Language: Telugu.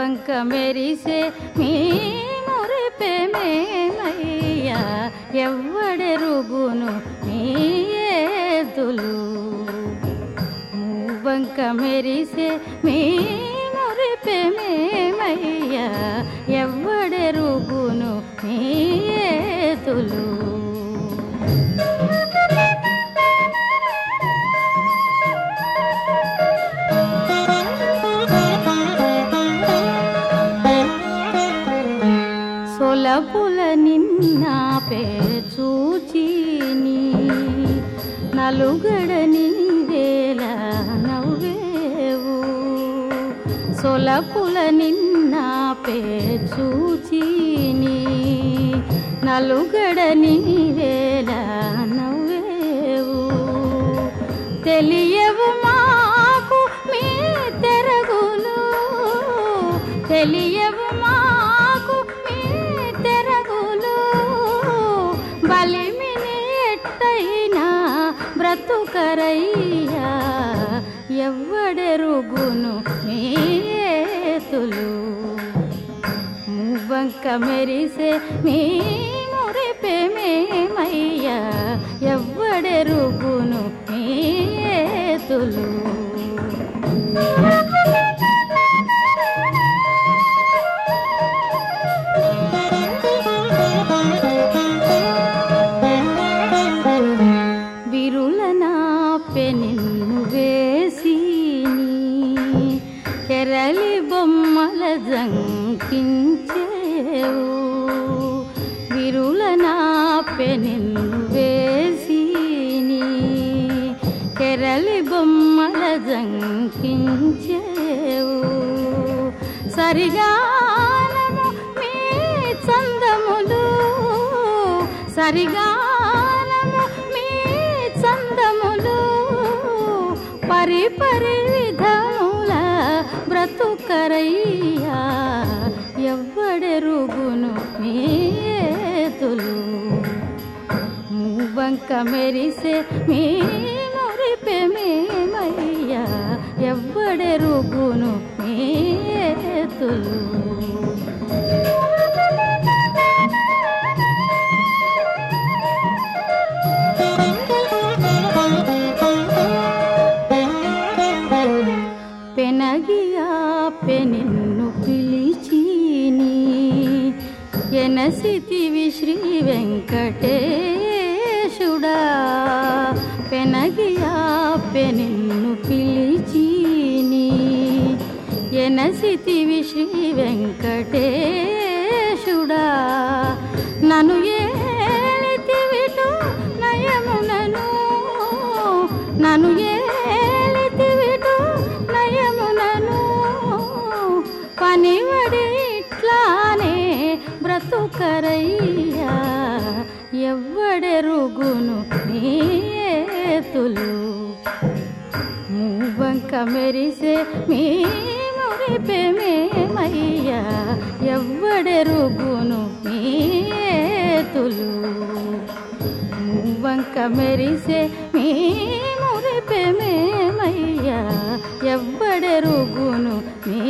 బంక మెరిసే మీ మురిపే మేమయ్యా. ఎవ్వడెరుగును మీ ఏదులు. బంక మెరిసే మీ మురిపే మే సొలపుల నిన్న చూచిని నలుగడని వేల నవ్వేవు. సొలపుల నిన్న చూచిని నలుగడని వేల నవ్వేవు. తెలియవు మాకు మీ తెరగులు తెలియ బ్రతుకరయ్యా ఎవ్వడెరుగును మీ ఏతులు మువ్వంక మెరిసే మీ కలి బొమ్మల జంకించేవు. విరుల నాపె నిన్ను వేసిని. కెరలి బొమ్మల జంకించేవు. సరిగా మీ చందములు. సరిగా మీ చందములు. పరి పరి విధముల ఎవ్వడెరుగును మీతులు మూవంక మెరిసే మీ మురిపె మేమయ్యా ఎవ్వడెరుగును మీతులు పెనసితివి శ్రీ వెంకటేశుడా పెనగియా పెనిన్ను పిలిచీని. ఎనసితివి శ్రీ వెంకటేశుడా నన్ను ఏ ఎవ్వడెరుగును మీ మూవంక మెరిసే మీ మురిపె మేమయ్యా ఎవ్వడెరుగును మీ మూవంక మెరిసే మీ మురిపె మేమయ్యా ఎవ్వడెరుగును మీ